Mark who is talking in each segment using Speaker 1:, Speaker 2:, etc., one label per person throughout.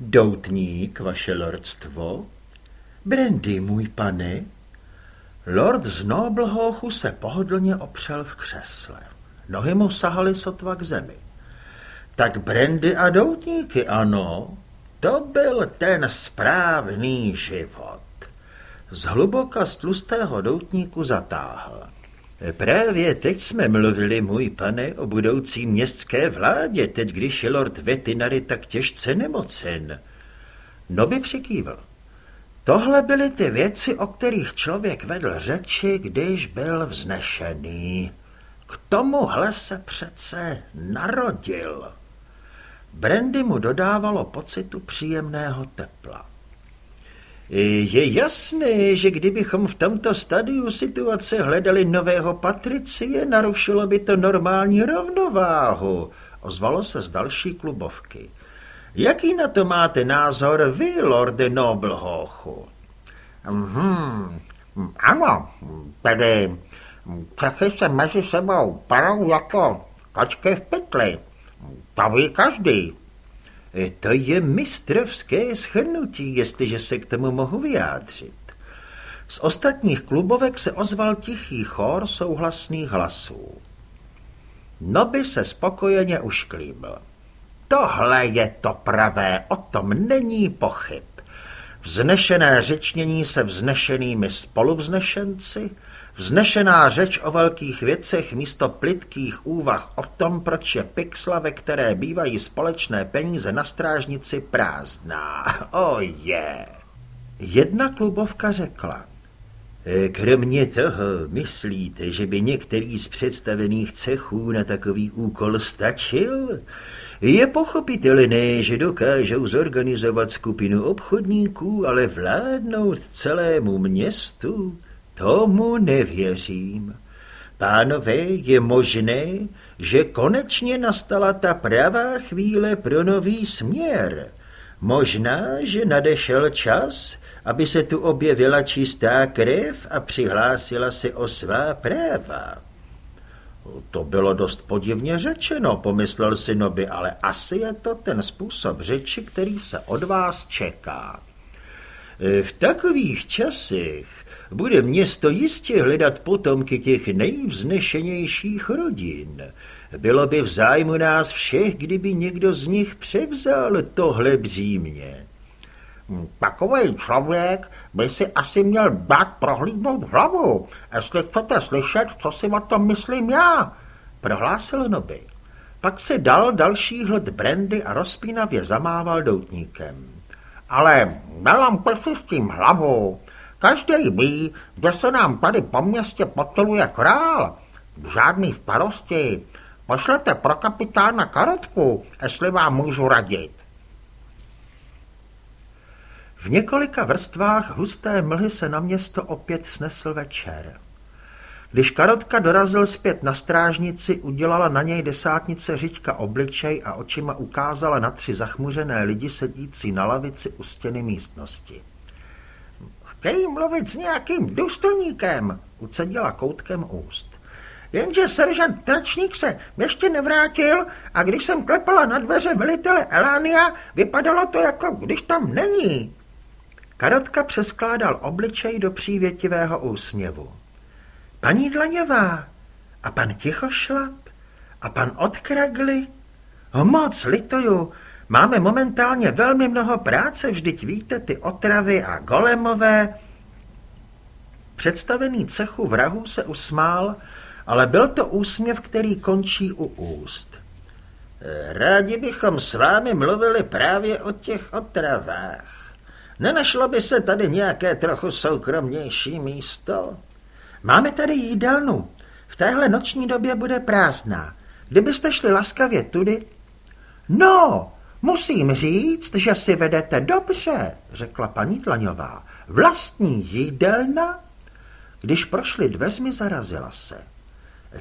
Speaker 1: Doutník, vaše lordstvo? Brandy, můj pane? Lord z Noblhochu se pohodlně opřel v křesle. Nohy mu sahaly sotva k zemi. Tak brandy a doutníky, ano, to byl ten správný život. Z hluboka z tlustého doutníku zatáhl. Právě teď jsme mluvili, můj pane, o budoucí městské vládě, teď když je lord Vetinary tak těžce nemocen. Noby přikývl. Tohle byly ty věci, o kterých člověk vedl řeči, když byl vznešený. K tomuhle se přece narodil. Brandy mu dodávalo pocitu příjemného tepla. Je jasné, že kdybychom v tomto stadiu situace hledali nového Patricie, narušilo by to normální rovnováhu, ozvalo se z další klubovky. Jaký na to máte názor vy, lorde Noblhochu?
Speaker 2: Hmm, ano, tedy časy se mezi sebou parou jako kačky v pytli. To ví každý.
Speaker 1: E, to je mistrovské schrnutí, jestliže se k tomu mohu vyjádřit. Z ostatních klubovek se ozval tichý chor souhlasných hlasů. Noby se spokojeně ušklíbil. Tohle je to pravé, o tom není pochyb. Vznešené řečnění se vznešenými spoluvznešenci, vznešená řeč o velkých věcech místo plitkých úvah o tom, proč je pixla, ve které bývají společné peníze na strážnici prázdná. O oh je. Yeah. Jedna klubovka řekla, Kromě toho, myslíte, že by některý z představených cechů na takový úkol stačil? Je pochopitelné, že dokážou zorganizovat skupinu obchodníků, ale vládnout celému městu, tomu nevěřím. Pánové, je možné, že konečně nastala ta pravá chvíle pro nový směr. Možná, že nadešel čas, aby se tu objevila čistá krev a přihlásila se o svá práva. To bylo dost podivně řečeno, pomyslel si Noby, ale asi je to ten způsob řeči, který se od vás čeká. V takových časech bude město jistě hledat potomky těch nejvznešenějších rodin. Bylo by v zájmu nás všech, kdyby někdo z nich převzal tohle břímě.
Speaker 2: Takový člověk by si asi měl dát prohlídnout hlavu, jestli chcete slyšet, co si o tom myslím já, prohlásil Noby. Pak se dal další hled brandy a rozpínavě zamával doutníkem. Ale nelampe si s tím hlavu. Každý ví, že se nám tady po městě potuluje král. Žádný v parosti. Pošlete pro kapitána karotku, jestli vám můžu radit.
Speaker 1: V několika vrstvách husté mlhy se na město opět snesl večer. Když Karotka dorazil zpět na strážnici, udělala na něj desátnice řiďka obličej a očima ukázala na tři zachmuřené lidi sedící na lavici u stěny místnosti.
Speaker 2: Chtějí mluvit s nějakým důstojníkem, ucedila koutkem úst. Jenže seržant Tračník se ještě nevrátil a když jsem klepala na dveře velitele Elánia, vypadalo to jako když tam není.
Speaker 1: Karotka přeskládal obličej do přívětivého úsměvu. Paní Dlaňová a pan Tichošlap a pan Odkragli? Moc lituju, máme momentálně velmi mnoho práce, vždyť víte, ty otravy a golemové. Představený cechu vrahů se usmál, ale byl to úsměv, který končí u úst. Rádi bychom s vámi mluvili právě o těch otravách. Nenašlo by se tady nějaké trochu soukromnější místo? Máme tady jídelnu. V téhle noční době bude prázdná. Kdybyste šli laskavě tudy... No, musím říct, že si vedete dobře, řekla paní Tlaňová. Vlastní jídelna? Když prošli dveřmi, zarazila se.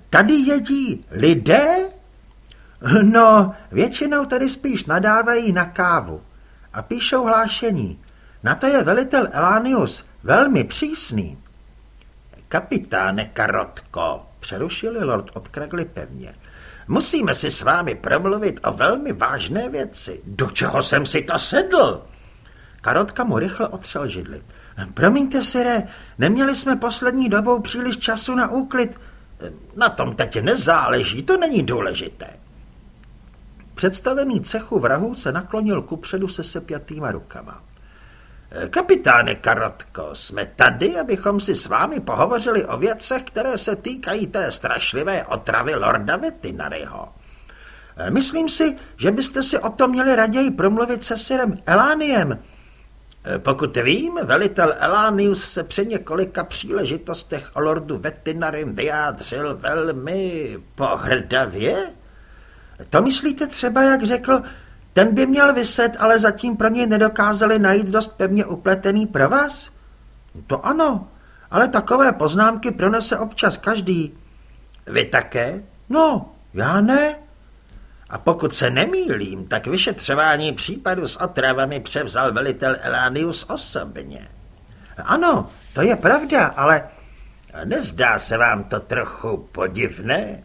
Speaker 1: Tady jedí lidé? No, většinou tady spíš nadávají na kávu a píšou hlášení. Na to je velitel Elánius velmi přísný. Kapitáne Karotko, přerušili lord od Kragli pevně, Musíme si s vámi promluvit o velmi vážné věci. Do čeho jsem si to sedl? Karotka mu rychle otřel židli. Promiňte, Sire, neměli jsme poslední dobou příliš času na úklid. Na tom teď nezáleží, to není důležité. Představený cechu vrahů se naklonil kupředu se sepjatýma rukama. Kapitáne Karotko, jsme tady, abychom si s vámi pohovořili o věcech, které se týkají té strašlivé otravy Lorda Vetinaryho. Myslím si, že byste si o tom měli raději promluvit se syrem Elániem. Pokud vím, velitel Elánius se při několika příležitostech o lordu Vetinarym vyjádřil velmi pohrdavě. To myslíte třeba, jak řekl, ten by měl vyset, ale zatím pro něj nedokázali najít dost pevně upletený provaz? To ano, ale takové poznámky pronese občas každý. Vy také? No, já ne. A pokud se nemýlím, tak vyšetřování případu s otravami převzal velitel Elánius osobně. Ano, to je pravda, ale nezdá se vám to trochu podivné?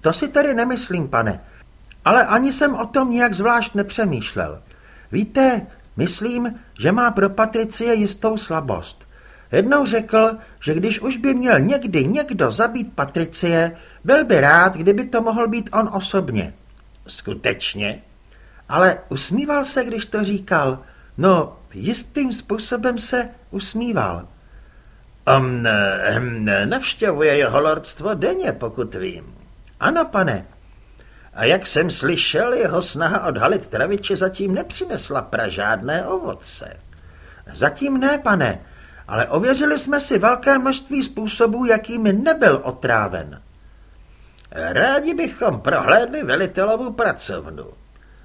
Speaker 1: To si tedy nemyslím, pane. Ale ani jsem o tom nijak zvlášť nepřemýšlel. Víte, myslím, že má pro Patricie jistou slabost. Jednou řekl, že když už by měl někdy někdo zabít Patricie, byl by rád, kdyby to mohl být on osobně. Skutečně? Ale usmíval se, když to říkal. No, jistým způsobem se usmíval. On um, navštěvuje jeho lordstvo denně, pokud vím. Ano, pane. A jak jsem slyšel, jeho snaha odhalit traviče zatím nepřinesla pra žádné ovoce. Zatím ne, pane, ale ověřili jsme si velké množství způsobů, jakými nebyl otráven. Rádi bychom prohlédli velitelovu pracovnu.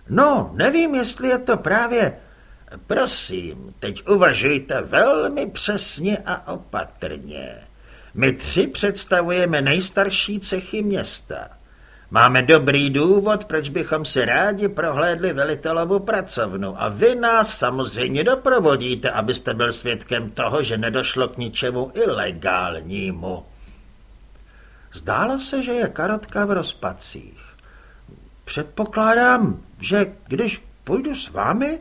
Speaker 1: No, nevím, jestli je to právě... Prosím, teď uvažujte velmi přesně a opatrně. My tři představujeme nejstarší cechy města. Máme dobrý důvod, proč bychom si rádi prohlédli velitelovu pracovnu a vy nás samozřejmě doprovodíte, abyste byl svědkem toho, že nedošlo k ničemu ilegálnímu. Zdálo se, že je karotka v rozpacích. Předpokládám, že když půjdu s vámi,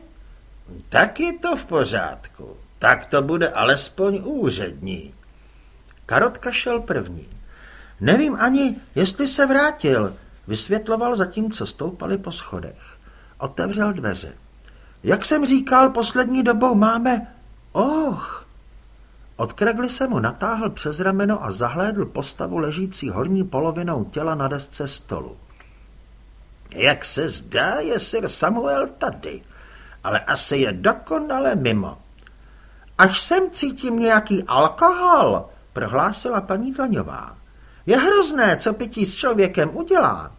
Speaker 1: tak je to v pořádku. Tak to bude alespoň úřední. Karotka šel první. Nevím ani, jestli se vrátil, vysvětloval zatímco stoupali po schodech. Otevřel dveře. Jak jsem říkal, poslední dobou máme... Och! Od kregly se mu natáhl přes rameno a zahlédl postavu ležící horní polovinou těla na desce stolu. Jak se zdá, je sir Samuel tady, ale asi je dokonale mimo. Až sem cítím nějaký alkohol, prohlásila paní Dlaňová. Je hrozné, co pití s člověkem udělá.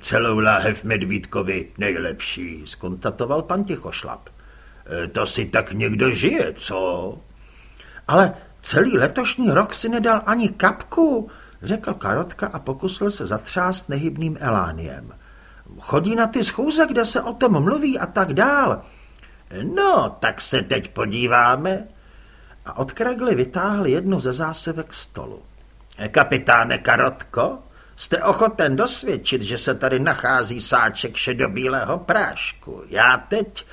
Speaker 2: Celou láhev medvídkovi nejlepší, skontatoval pan Tichošlap. E, to si tak někdo žije, co?
Speaker 1: Ale celý letošní rok si nedal ani kapku, řekl Karotka a pokusil se zatřást nehybným elániem. Chodí na ty schůze, kde se o tom mluví a tak dál.
Speaker 2: No, tak se teď podíváme.
Speaker 1: A od Kregly vytáhl jednu ze zásevek stolu.
Speaker 2: Kapitáne Karotko, jste ochoten dosvědčit, že se tady nachází sáček šedobílého prášku. Já teď...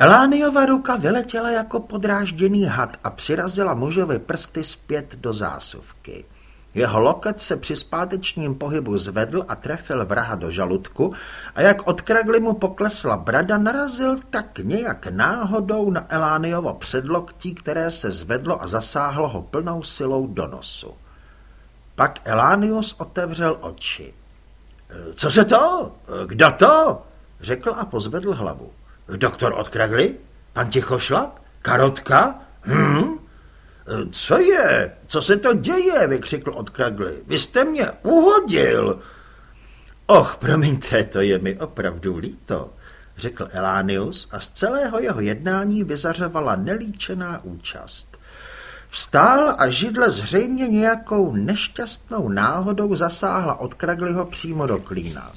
Speaker 1: Elániova ruka vyletěla jako podrážděný had a přirazila mužovi prsty zpět do zásuvky. Jeho loket se při zpátečním pohybu zvedl a trefil vraha do žaludku a jak od kragly mu poklesla brada, narazil tak nějak náhodou na Elániovo předloktí, které se zvedlo a zasáhlo ho plnou silou do nosu. Pak Elánius otevřel oči. Co se to? Kdo to? Řekl a pozvedl hlavu. Doktor od Kragly? Pan Tichošlap? Karotka? Hm? Co je? Co se to děje? vykřikl od Kragly. Vy jste mě uhodil. Och, promiňte, to je mi opravdu líto, řekl Elánius a z celého jeho jednání vyzařovala nelíčená účast. Vstál a židle zřejmě nějakou nešťastnou náhodou zasáhla od Kraglyho přímo do klína.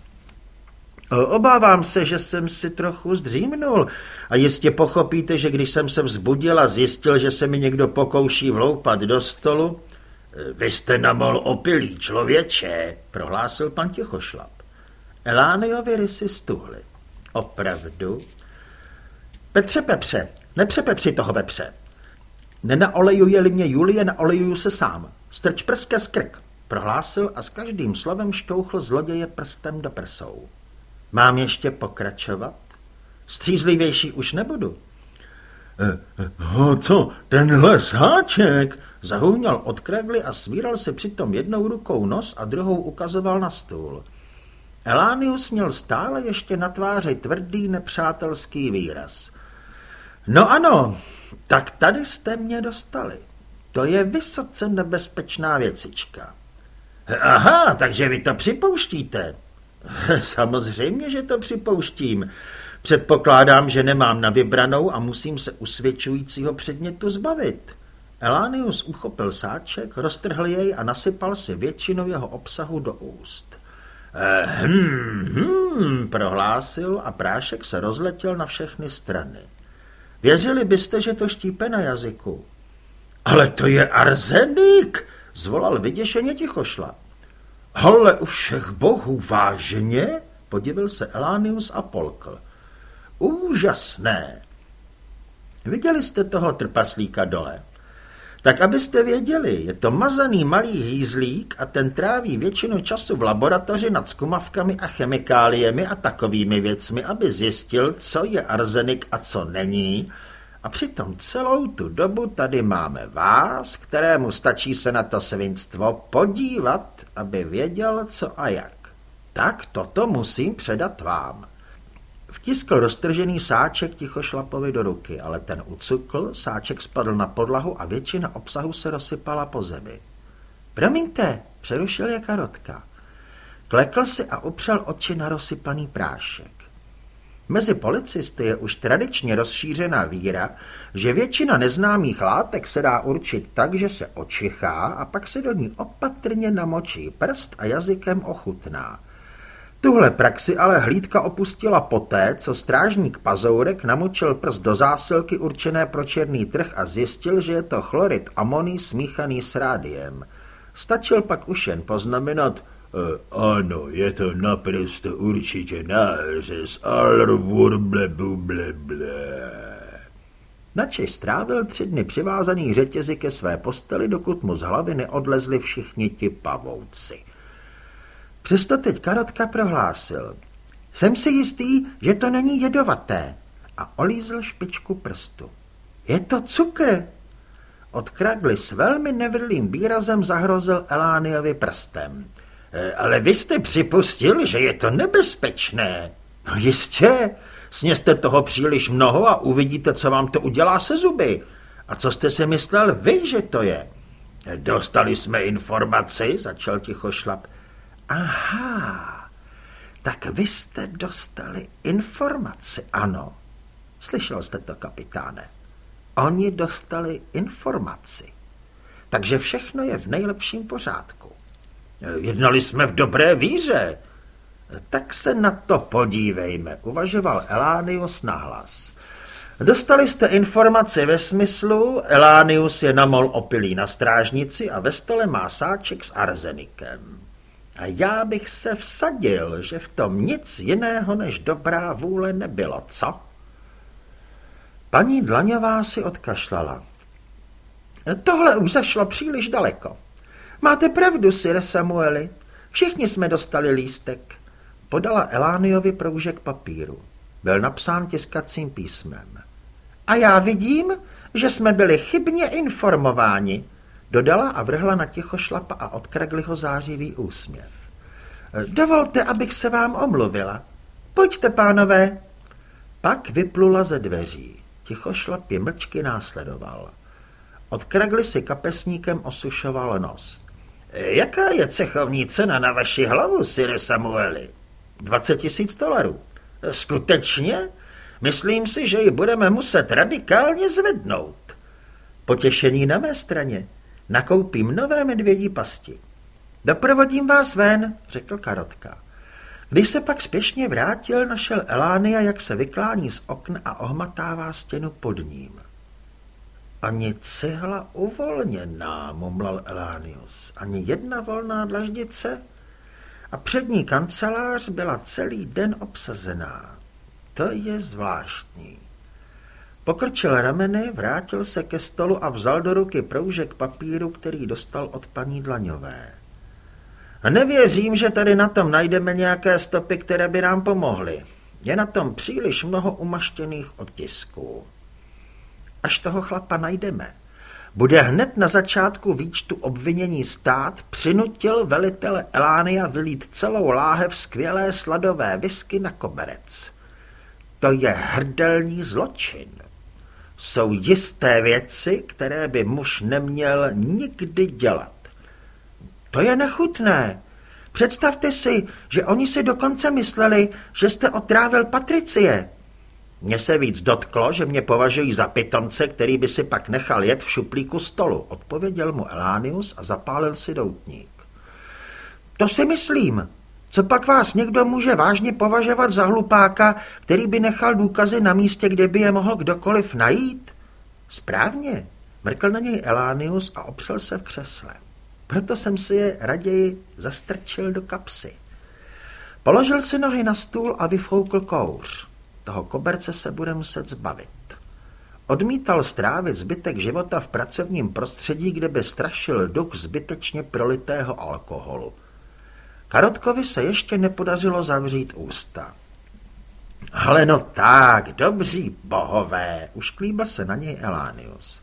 Speaker 1: Obávám se, že jsem si trochu zdřímnul a jistě pochopíte, že když jsem se vzbudil a zjistil, že se mi někdo pokouší vloupat do stolu, Vy jste namol opilý člověče, prohlásil pan Tichošlap. Elániovi rysy stuhly. Opravdu? Petře Pepře, nepřepepři toho vepře. Nenaolejuje-li mě Julie, naolejuju se sám. Strč prské skrk, prohlásil a s každým slovem šťouchl zloděje prstem do prsou. Mám ještě pokračovat? Střízlivější už nebudu.
Speaker 2: Eh, eh, co, tenhle sáček?
Speaker 1: Zahůňal od kregly a svíral se přitom jednou rukou nos a druhou ukazoval na stůl. Elánius měl stále ještě na tváři tvrdý nepřátelský výraz. No ano, tak tady jste mě dostali. To je vysoce nebezpečná věcička. Aha, takže vy to připouštíte. Samozřejmě, že to připouštím. Předpokládám, že nemám na vybranou a musím se usvědčujícího předmětu zbavit. Elánius uchopil sáček, roztrhl jej a nasypal si většinu jeho obsahu do úst. Hm, hm, prohlásil a prášek se rozletěl na všechny strany. Věřili byste, že to štípe na jazyku? Ale to je arzenik, zvolal vyděšeně tichošla. Ale u všech bohů vážně? Podivil se Elánius a polkl. Úžasné. Viděli jste toho trpaslíka dole? Tak abyste věděli, je to mazaný malý hýzlík a ten tráví většinu času v laboratoři nad skumavkami a chemikáliemi a takovými věcmi, aby zjistil, co je arzenik a co není. A přitom celou tu dobu tady máme vás, kterému stačí se na to svinstvo podívat, aby věděl, co a jak. Tak toto musím předat vám. Vtiskl roztržený sáček tichošlapovi do ruky, ale ten ucukl, sáček spadl na podlahu a většina obsahu se rozsypala po zemi. Promiňte, přerušil je karotka. Klekl si a upřel oči na rozsypaný prášek. Mezi policisty je už tradičně rozšířená víra, že většina neznámých látek se dá určit tak, že se očichá a pak se do ní opatrně namočí prst a jazykem ochutná. Tuhle praxi ale hlídka opustila poté, co strážník Pazourek namočil prst do zásilky určené pro černý trh a zjistil, že je to chlorid amoní smíchaný s rádiem. Stačil pak už jen poznamenat, e, ano, je to naprosto určitě nářez, alrvur ble ble ble. Načež strávil tři dny přivázaný řetězy ke své posteli, dokud mu z hlavy neodlezli všichni ti pavouci. Přesto teď Karotka prohlásil. Jsem si jistý, že to není jedovaté. A olízl špičku prstu. Je to cukr. Od Kragly s velmi nevrlým výrazem zahrozil Elániovi prstem. E, ale vy jste připustil, že je to nebezpečné. No jistě, sněste toho příliš mnoho a uvidíte, co vám to udělá se zuby. A co jste si myslel vy, že to je? Dostali jsme informaci, začal ticho šlap. Aha, tak vy jste dostali informaci, ano. Slyšel jste to, kapitáne? Oni dostali informaci. Takže všechno je v nejlepším pořádku. Jednali jsme v dobré víře. Tak se na to podívejme, uvažoval Elánius nahlas. Dostali jste informaci ve smyslu, Elánius je namol opilý na strážnici a ve stole má sáček s arzenikem. A já bych se vsadil, že v tom nic jiného než dobrá vůle nebylo, co? Paní Dlaňová si odkašlala. Tohle už zašlo příliš daleko. Máte pravdu, Sire Samueli. Všichni jsme dostali lístek. Podala Elániovi proužek papíru. Byl napsán tiskacím písmem. A já vidím, že jsme byli chybně informováni, Dodala a vrhla na ticho šlapa a odkragli ho zářivý úsměv. Dovolte, abych se vám omluvila. Pojďte, pánové. Pak vyplula ze dveří. Ticho šlap je mlčky následoval. Odkragli si kapesníkem osušoval nos. Jaká je cechovní cena na vaši hlavu, Sire Samueli? 20 tisíc dolarů. Skutečně? Myslím si, že ji budeme muset radikálně zvednout. Potěšení na mé straně. Nakoupím nové medvědí pasti. Doprovodím vás ven, řekl Karotka. Když se pak spěšně vrátil, našel Elánia, jak se vyklání z okna a ohmatává stěnu pod ním. Ani cihla uvolněná, mumlal Elánius. Ani jedna volná dlaždice? A přední kancelář byla celý den obsazená. To je zvláštní. Pokrčil rameny, vrátil se ke stolu a vzal do ruky proužek papíru, který dostal od paní Dlaňové. Nevěřím, že tady na tom najdeme nějaké stopy, které by nám pomohly. Je na tom příliš mnoho umaštěných otisků. Až toho chlapa najdeme, bude hned na začátku výčtu obvinění stát přinutil velitele Elánia vylít celou láhev skvělé sladové whisky na koberec. To je hrdelní zločin. Jsou jisté věci, které by muž neměl nikdy dělat. To je nechutné. Představte si, že oni si dokonce mysleli, že jste otrávil Patricie. Mně se víc dotklo, že mě považují za pitomce, který by si pak nechal jet v šuplíku stolu, odpověděl mu Elánius a zapálil si doutník. To si myslím. Co pak vás někdo může vážně považovat za hlupáka, který by nechal důkazy na místě, kde by je mohl kdokoliv najít? Správně, mrkl na něj Elánius a opřel se v křesle. Proto jsem si je raději zastrčil do kapsy. Položil si nohy na stůl a vyfoukl kouř. Toho koberce se bude muset zbavit. Odmítal strávit zbytek života v pracovním prostředí, kde by strašil duch zbytečně prolitého alkoholu. Karotkovi se ještě nepodařilo zavřít ústa. Ale no tak, dobří bohové, ušklíbil se na něj Elánius.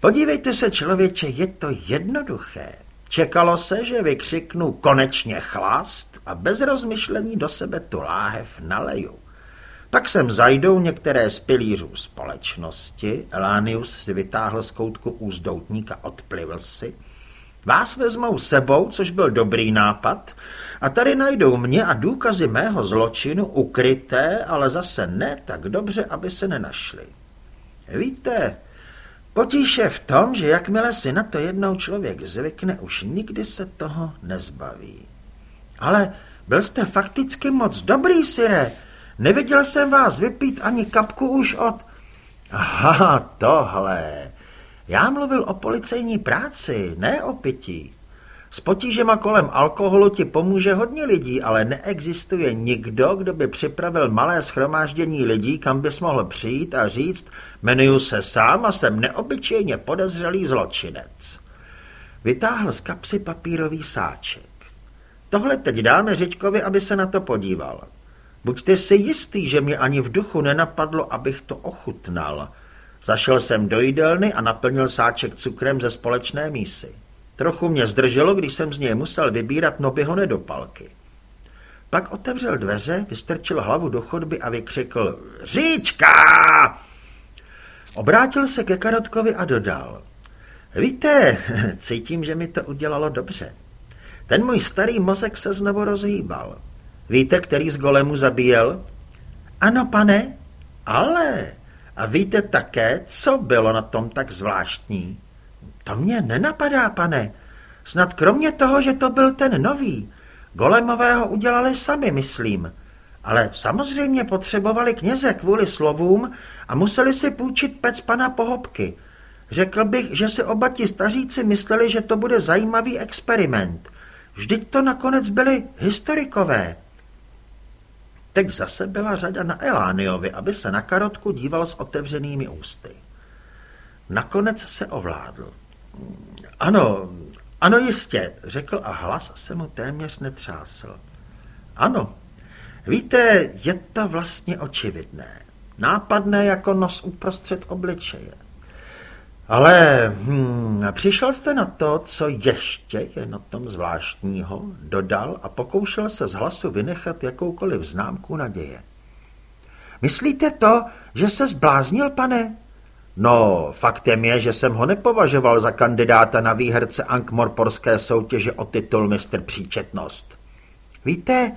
Speaker 1: Podívejte se, člověče, je to jednoduché. Čekalo se, že vykřiknu konečně chlast a bez rozmyšlení do sebe tu láhev naleju. Pak sem zajdou některé z pilířů společnosti, Elánius si vytáhl z koutku úzdoutníka, odplivl si, Vás vezmou sebou, což byl dobrý nápad, a tady najdou mě a důkazy mého zločinu ukryté, ale zase ne tak dobře, aby se nenašli. Víte, potíž je v tom, že jakmile si na to jednou člověk zvykne, už nikdy se toho nezbaví. Ale byl jste fakticky moc dobrý, Sire, Neviděl jsem vás vypít ani kapku už od... Aha, tohle. Já mluvil o policejní práci, ne o pití. S potížema kolem alkoholu ti pomůže hodně lidí, ale neexistuje nikdo, kdo by připravil malé schromáždění lidí, kam bys mohl přijít a říct, jmenuju se sám a jsem neobyčejně podezřelý zločinec. Vytáhl z kapsy papírový sáček. Tohle teď dáme Řičkovi, aby se na to podíval. Buďte si jistý, že mě ani v duchu nenapadlo, abych to ochutnal. Zašel jsem do jídelny a naplnil sáček cukrem ze společné mísy. Trochu mě zdrželo, když jsem z něj musel vybírat nobyho nedopalky. Pak otevřel dveře, vystrčil hlavu do chodby a vykřikl Říčka! Obrátil se ke Karotkovi a dodal Víte, cítím, že mi to udělalo dobře. Ten můj starý mozek se znovu rozhýbal. Víte, který z golemu zabíjel? Ano, pane. Ale, a víte také, co bylo na tom tak zvláštní? To mě nenapadá, pane. Snad kromě toho, že to byl ten nový. Golemového udělali sami, myslím. Ale samozřejmě potřebovali kněze kvůli slovům a museli si půjčit pec pana Pohobky. Řekl bych, že si oba ti staříci mysleli, že to bude zajímavý experiment. Vždyť to nakonec byli historikové. Teď zase byla řada na Elániovi, aby se na karotku díval s otevřenými ústy. Nakonec se ovládl. Ano, ano jistě, řekl a hlas se mu téměř netřásl. Ano, víte, je to vlastně očividné. Nápadné jako nos uprostřed obličeje. Ale hm, přišel jste na to, co ještě je na tom zvláštního, dodal a pokoušel se z hlasu vynechat jakoukoliv známku naděje. Myslíte to, že se zbláznil, pane? No, faktem je, že jsem ho nepovažoval za kandidáta na výherce Ankmorporské soutěže o titul mistr příčetnost. Víte,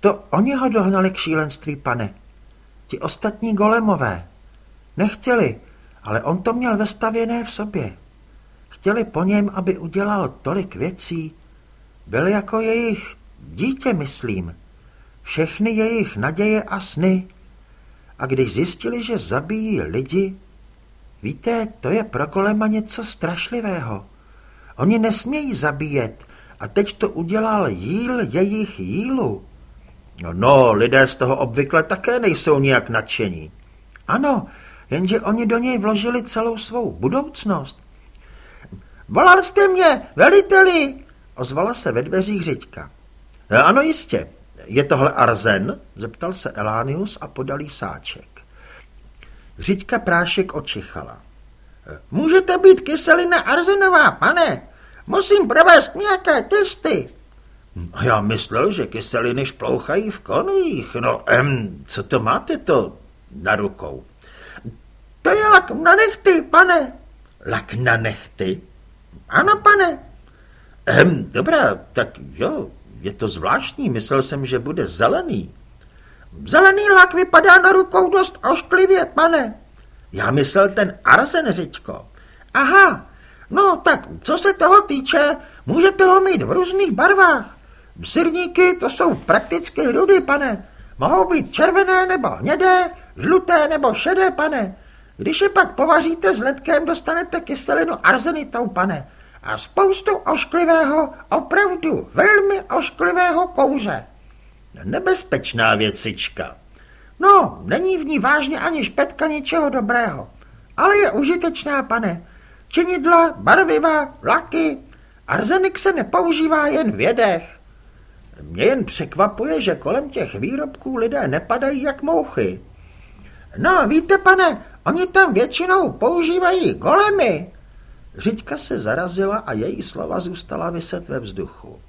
Speaker 1: to oni ho dohnali k šílenství, pane. Ti ostatní golemové. Nechtěli, ale on to měl vestavěné v sobě. Chtěli po něm, aby udělal tolik věcí. Byl jako jejich dítě, myslím. Všechny jejich naděje a sny. A když zjistili, že zabíjí lidi, Víte, to je pro Golema něco strašlivého. Oni nesmějí zabíjet a teď to udělal jíl jejich jílu.
Speaker 2: No, no, lidé z toho obvykle také nejsou nijak nadšení.
Speaker 1: Ano, jenže oni do něj vložili celou svou budoucnost. Volal jste mě, veliteli, ozvala se ve dveřích Řiďka.
Speaker 2: No, ano, jistě. Je tohle arzen? Zeptal se Elánius a podal jí sáček.
Speaker 1: Řiďka prášek očichala. Můžete být kyselina arzenová, pane. Musím provést nějaké testy.
Speaker 2: Já myslel, že kyseliny šplouchají v konvích. No, em, co to máte to na rukou?
Speaker 1: To je lak na nechty, pane.
Speaker 2: Lak na nechty?
Speaker 1: Ano, pane.
Speaker 2: Em, dobrá, tak jo, je to zvláštní, myslel jsem, že bude zelený.
Speaker 1: Zelený lak vypadá na rukou dost ošklivě, pane.
Speaker 2: Já myslel ten arzen, řiďko.
Speaker 1: Aha, no tak co se toho týče, můžete ho mít v různých barvách. Sirníky to jsou prakticky rudy, pane. Mohou být červené nebo hnědé, žluté nebo šedé, pane. Když je pak povaříte s ledkem, dostanete kyselinu arzenitou, pane. A spoustu ošklivého, opravdu velmi ošklivého kouře.
Speaker 2: Nebezpečná věcička.
Speaker 1: No, není v ní vážně ani špetka ničeho dobrého. Ale je užitečná, pane. Činidla, barviva, laky. Arzenik se nepoužívá jen v jedech.
Speaker 2: Mě jen překvapuje, že kolem těch výrobků lidé nepadají jak mouchy.
Speaker 1: No, víte, pane, oni tam většinou používají golemy.
Speaker 2: Řiďka se zarazila a její slova zůstala vyset ve vzduchu.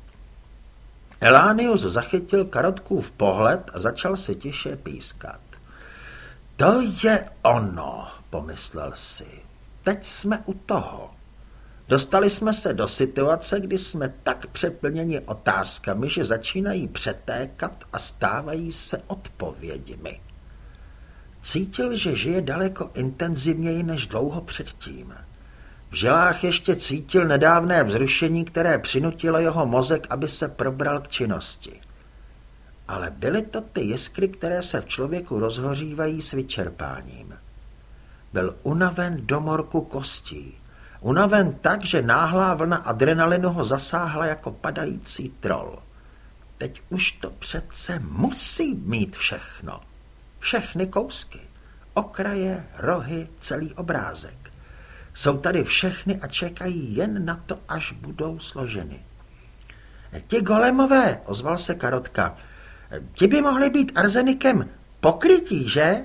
Speaker 2: Elánius zachytil Karotkův pohled a začal se tiše pískat. To je ono, pomyslel si. Teď jsme u toho. Dostali jsme se do situace, kdy jsme tak přeplněni otázkami, že začínají přetékat a stávají se odpověďmi. Cítil, že žije daleko intenzivněji než dlouho předtím. V žilách ještě cítil nedávné vzrušení, které přinutilo jeho mozek, aby se probral k činnosti. Ale byly to ty jiskry, které se v člověku rozhořívají s vyčerpáním. Byl unaven do morku kostí. Unaven tak, že náhlá vlna adrenalinu ho zasáhla jako padající troll. Teď už to přece musí mít všechno. Všechny kousky. Okraje, rohy, celý obrázek. Jsou tady všechny a čekají jen na to, až budou složeny. Ti golemové, ozval se Karotka, ti by mohli být arzenikem pokrytí, že?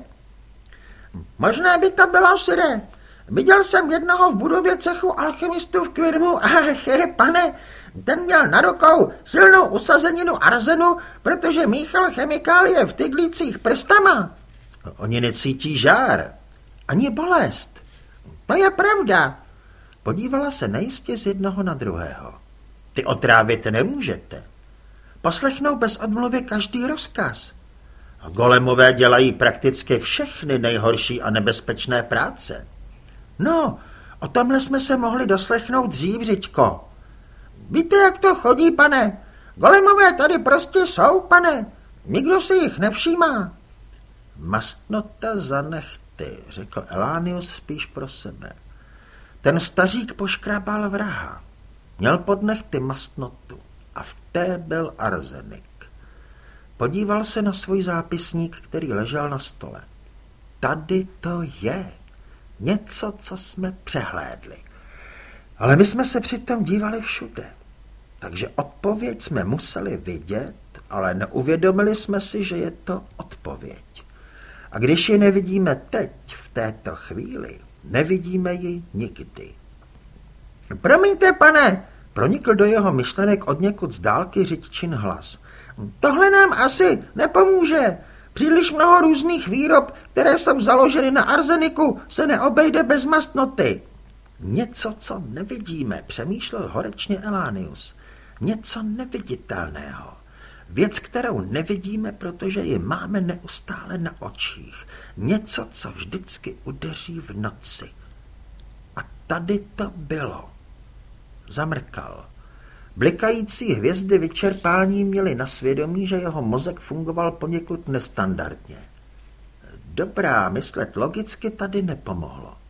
Speaker 1: Možná by to bylo, Sire. Viděl jsem jednoho v budově cechu alchemistů v Kvirmu a pane, ten měl na rukou silnou usazeninu arzenu, protože míchal chemikálie v tyglících prstama.
Speaker 2: Oni necítí žár.
Speaker 1: Ani bolest. To je pravda. Podívala se nejistě z jednoho na druhého.
Speaker 2: Ty otrávit nemůžete.
Speaker 1: Poslechnou bez odmluvy každý rozkaz.
Speaker 2: Golemové dělají prakticky všechny nejhorší a nebezpečné práce.
Speaker 1: No, o tomhle jsme se mohli doslechnout dřív, Řičko. Víte, jak to chodí, pane? Golemové tady prostě jsou, pane. Nikdo si jich nevšímá.
Speaker 2: Mastnota zanech ty, řekl Elánius spíš pro sebe. Ten stařík poškrábal vraha. Měl pod nechty mastnotu a v té byl arzenik. Podíval se na svůj zápisník, který ležel na stole. Tady to je. Něco, co jsme přehlédli. Ale my jsme se přitom dívali všude. Takže odpověď jsme museli vidět, ale neuvědomili jsme si, že je to odpověď. A když ji nevidíme teď, v této chvíli, nevidíme ji nikdy.
Speaker 1: Promiňte, pane, pronikl do jeho myšlenek od někud z dálky řičin hlas. Tohle nám asi nepomůže. Příliš mnoho různých výrob, které jsou založeny na arzeniku, se neobejde bez mastnoty.
Speaker 2: Něco, co nevidíme, přemýšlel horečně Elánius. Něco neviditelného. Věc, kterou nevidíme, protože ji máme neustále na očích. Něco, co vždycky udeří v noci. A tady to bylo. Zamrkal. Blikající hvězdy vyčerpání měly na svědomí, že jeho mozek fungoval poněkud nestandardně. Dobrá, myslet logicky tady nepomohlo.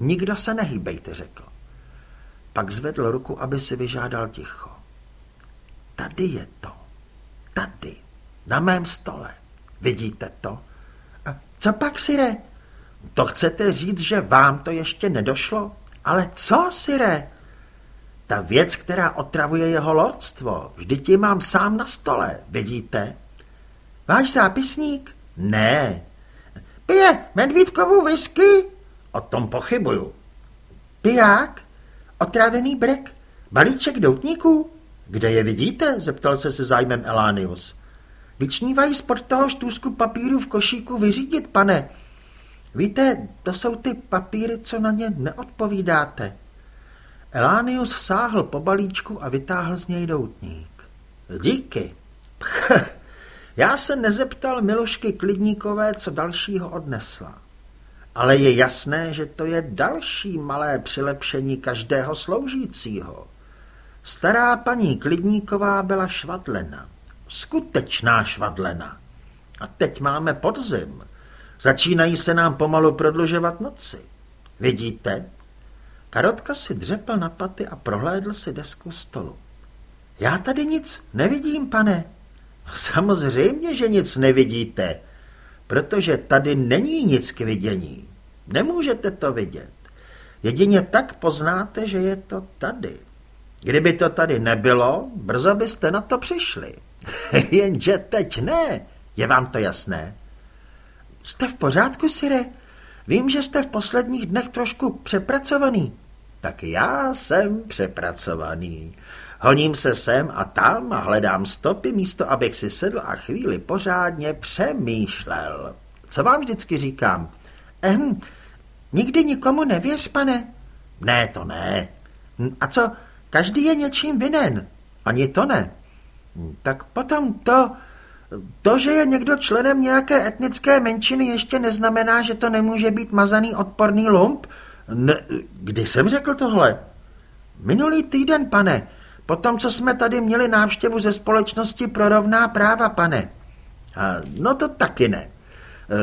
Speaker 1: Nikdo se nehýbejte, řekl. Pak zvedl ruku, aby si vyžádal ticho. Tady je to. Tady. Na mém stole. Vidíte to? A co pak, Sire? To chcete říct, že vám to ještě nedošlo? Ale co, Sire? Ta věc, která otravuje jeho lordstvo, vždyť ji mám sám na stole, vidíte? Váš zápisník? Ne. Pije medvídkovou whisky? O tom pochybuju. Piják? Otrávený brek? Balíček doutníků? Kde je vidíte? zeptal se se zájmem Elánius. Vyčnívají spod toho štůzku papíru v košíku vyřídit, pane. Víte, to jsou ty papíry, co na ně neodpovídáte. Elánius sáhl po balíčku a vytáhl z něj doutník. Díky. Já se nezeptal Milošky Klidníkové, co dalšího odnesla. Ale je jasné, že to je další malé přilepšení každého sloužícího. Stará paní Klidníková byla švadlena. Skutečná švadlena. A teď máme podzim. Začínají se nám pomalu prodlužovat noci. Vidíte? Karotka si dřepl na paty a prohlédl si desku stolu. Já tady nic nevidím, pane. Samozřejmě, že nic nevidíte, protože tady není nic k vidění. Nemůžete to vidět. Jedině tak poznáte, že je to tady. Kdyby to tady nebylo, brzo byste na to přišli. Jenže teď ne. Je vám to jasné? Jste v pořádku, Sire? Vím, že jste v posledních dnech trošku přepracovaný. Tak já jsem přepracovaný. Honím se sem a tam a hledám stopy místo, abych si sedl a chvíli pořádně přemýšlel. Co vám vždycky říkám? Ehm, nikdy nikomu nevěř, pane. Ne, to ne. A co, každý je něčím vinen. Ani to ne. Hm, tak potom to, to, že je někdo členem nějaké etnické menšiny, ještě neznamená, že to nemůže být mazaný odporný lump? Ne, kdy jsem řekl tohle? Minulý týden, pane. Potom, co jsme tady měli návštěvu ze společnosti pro rovná práva, pane. A, no to taky ne.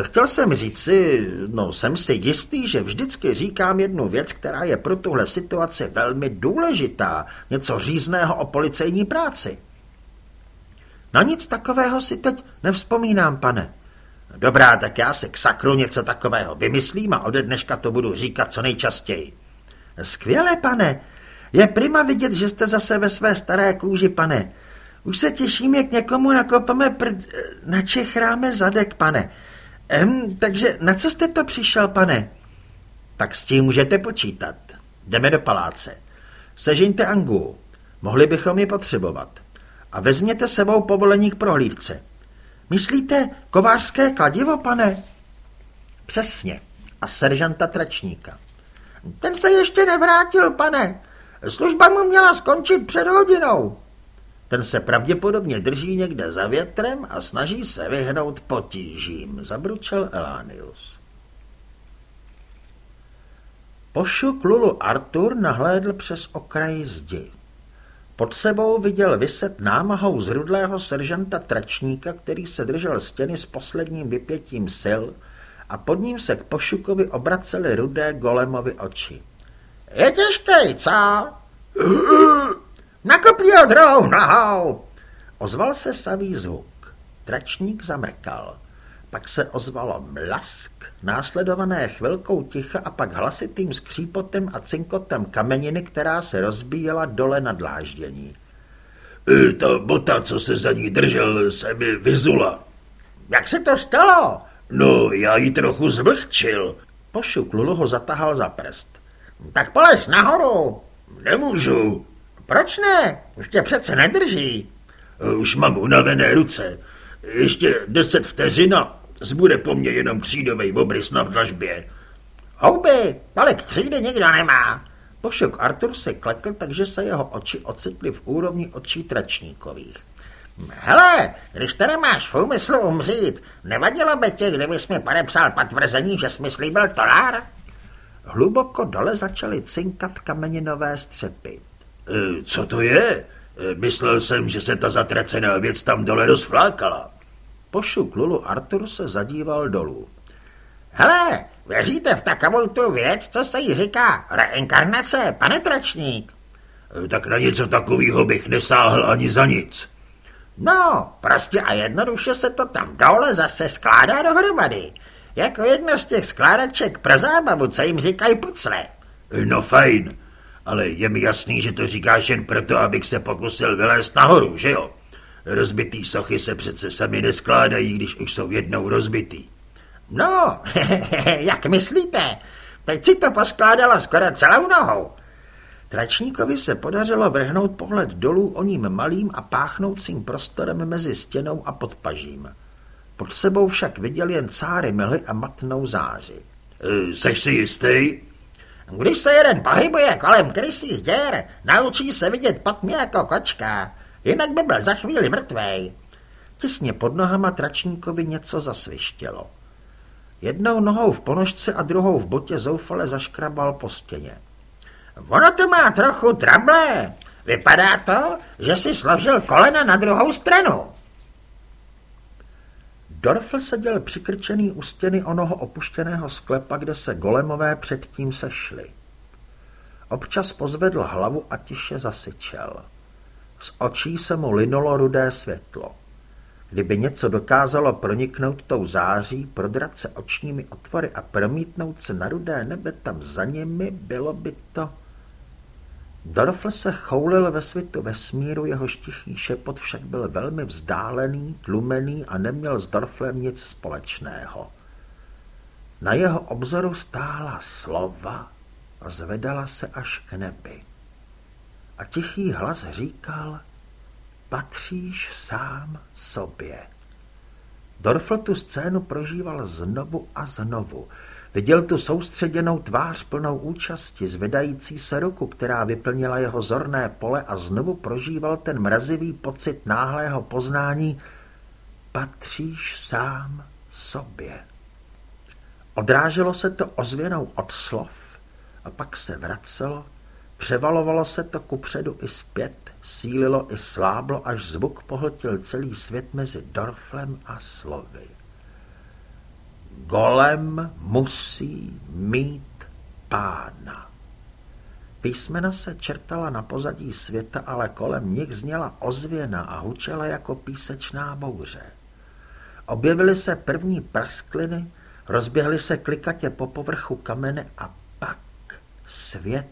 Speaker 1: Chtěl jsem říct si, no jsem si jistý, že vždycky říkám jednu věc, která je pro tuhle situaci velmi důležitá, něco řízného o policejní práci. Na nic takového si teď nevzpomínám, pane. Dobrá, tak já si k sakru něco takového vymyslím a ode dneška to budu říkat co nejčastěji. Skvěle, pane. Je prima vidět, že jste zase ve své staré kůži, pane. Už se těším, jak někomu nakopeme prd... načechráme zadek, pane. Ehm, takže na co jste to přišel, pane? Tak s tím můžete počítat. Jdeme do paláce. Sežiňte Angu. Mohli bychom ji potřebovat. A vezměte sebou povolení k prohlídce. Myslíte kovářské kladivo, pane? Přesně. A seržanta Tračníka. Ten se ještě nevrátil, pane. Služba mu měla skončit před hodinou. Ten se pravděpodobně drží někde za větrem a snaží se vyhnout potížím, zabručel Elánius. Pošuk Lulu Artur nahlédl přes okraj zdi. Pod sebou viděl vyset námahou zrudlého seržanta Tračníka, který se držel stěny s posledním vypětím sil a pod ním se k Pošukovi obracely rudé golemovi oči. Je těžkej, co? Nakopí ho druhou nohou! Ozval se savý zvuk. Tračník zamrkal. Pak se ozvalo mlask, následované chvilkou ticha a pak hlasitým skřípotem a cinkotem kameniny, která se rozbíjela dole na dláždění.
Speaker 3: Ta bota, co se za ní držel, se mi vyzula.
Speaker 2: Jak se to stalo?
Speaker 3: No, já ji trochu zvlhčil.
Speaker 1: Pošuk Lulu ho zatahal za prst.
Speaker 2: Tak polez nahoru.
Speaker 3: Nemůžu.
Speaker 2: Proč ne? Už tě přece nedrží.
Speaker 3: Už mám unavené ruce. Ještě deset vteřin a zbude po mně jenom křídovej obrys na dlažbě.
Speaker 2: Houby, ale křídy nikdo nemá.
Speaker 1: Pošok Artur se klekl, takže se jeho oči ocitly v úrovni očí tračníkových.
Speaker 2: Hele, když tady máš v úmyslu umřít, nevadilo by tě, kdybys mi podepsal potvrzení, že jsi mi slíbil tolár?
Speaker 1: Hluboko dole začaly cinkat kameninové střepy.
Speaker 3: E, co to je? E, myslel jsem, že se ta zatracená věc tam dole rozflákala.
Speaker 1: Pošuk Lulu Artur se zadíval dolů.
Speaker 2: Hele, věříte v takovou tu věc, co se jí říká reinkarnace, pane Tračník?
Speaker 3: Tak na něco takového bych nesáhl ani za nic.
Speaker 2: No, prostě a jednoduše se to tam dole zase skládá dohromady. Jako jedna z těch skládaček pro zábavu, co jim říkají pucle.
Speaker 3: No fajn, ale je mi jasný, že to říkáš jen proto, abych se pokusil vylézt nahoru, že jo? Rozbitý sochy se přece sami neskládají, když už jsou jednou rozbitý.
Speaker 2: No, jak myslíte? Teď si to poskládalo skoro celou nohou. Tračníkovi se podařilo vrhnout pohled dolů o ním malým a páchnoucím prostorem mezi stěnou a podpažím. Pod sebou však viděl jen cáry mlhy a matnou záři.
Speaker 3: E, seš si jistý?
Speaker 2: Když se jeden pohybuje kolem krysích děr, naučí se vidět pod mě jako kočka, jinak by byl za chvíli mrtvej. Těsně pod nohama tračníkovi něco zasvištělo. Jednou nohou v ponožce a druhou v botě zoufale zaškrabal po stěně. Ono to má trochu trable. Vypadá to, že si složil kolena na druhou stranu.
Speaker 1: Dorfl seděl přikrčený u stěny onoho opuštěného sklepa, kde se golemové předtím sešli. Občas pozvedl hlavu a tiše zasyčel. Z očí se mu linulo rudé světlo. Kdyby něco dokázalo proniknout tou září, prodrat se očními otvory a promítnout se na rudé nebe tam za nimi, bylo by to... Dorfl se choulil ve svitu vesmíru, jeho tichý šepot však byl velmi vzdálený, tlumený a neměl s Dorflem nic společného. Na jeho obzoru stála slova a zvedala se až k nebi. A tichý hlas říkal, patříš sám sobě. Dorfl tu scénu prožíval znovu a znovu, Viděl tu soustředěnou tvář plnou účasti, zvedající se ruku, která vyplnila jeho zorné pole a znovu prožíval ten mrazivý pocit náhlého poznání patříš sám sobě. Odráželo se to ozvěnou od slov a pak se vracelo, převalovalo se to kupředu i zpět, sílilo i sláblo, až zvuk pohltil celý svět mezi Dorflem a slovy. Golem musí mít pána. Písmena se čertala na pozadí světa, ale kolem nich zněla ozvěna a hučela jako písečná bouře. Objevily se první praskliny, rozběhly se klikatě po povrchu kamene a pak svět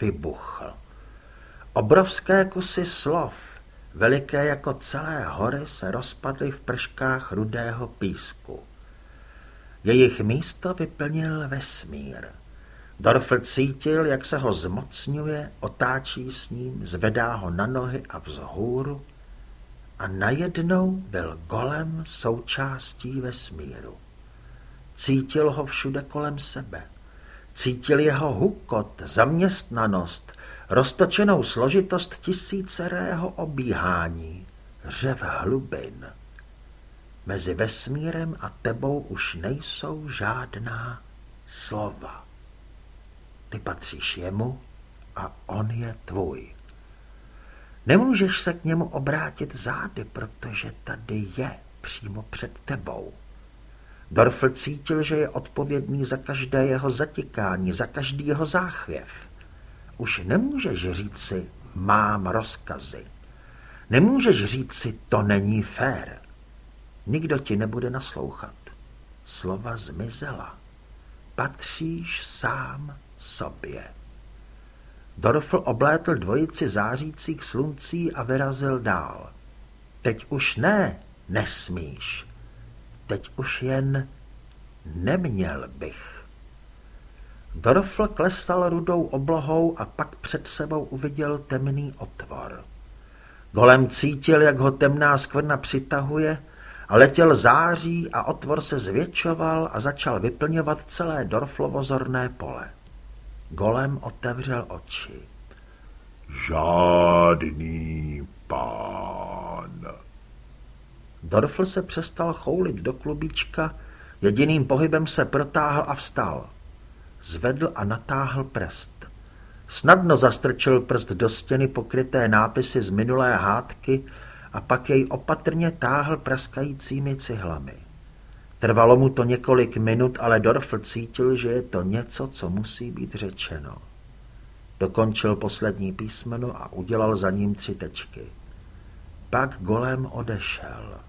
Speaker 1: vybuchl. Obrovské kusy slov, veliké jako celé hory, se rozpadly v prškách rudého písku. Jejich místo vyplnil vesmír. Dorfl cítil, jak se ho zmocňuje, otáčí s ním, zvedá ho na nohy a vzhůru a najednou byl golem součástí vesmíru. Cítil ho všude kolem sebe. Cítil jeho hukot, zaměstnanost, roztočenou složitost tisícerého obíhání, řev hlubin. Mezi vesmírem a tebou už nejsou žádná slova. Ty patříš jemu a on je tvůj. Nemůžeš se k němu obrátit zády, protože tady je přímo před tebou. Dorfl cítil, že je odpovědný za každé jeho zatikání, za každý jeho záchvěv. Už nemůžeš říct si, mám rozkazy. Nemůžeš říct si, to není fér. Nikdo ti nebude naslouchat. Slova zmizela. Patříš sám sobě. Dorfl oblétl dvojici zářících sluncí a vyrazil dál. Teď už ne, nesmíš. Teď už jen neměl bych. Dorfl klesal rudou oblohou a pak před sebou uviděl temný otvor. Golem cítil, jak ho temná skvrna přitahuje letěl září a otvor se zvětšoval a začal vyplňovat celé Dorflovo zorné pole. Golem otevřel oči.
Speaker 3: Žádný pán.
Speaker 1: Dorfl se přestal choulit do klubíčka, jediným pohybem se protáhl a vstal. Zvedl a natáhl prst. Snadno zastrčil prst do stěny pokryté nápisy z minulé hádky a pak jej opatrně táhl praskajícími cihlami. Trvalo mu to několik minut, ale Dorfl cítil, že je to něco, co musí být řečeno. Dokončil poslední písmeno a udělal za ním tři tečky. Pak golem odešel.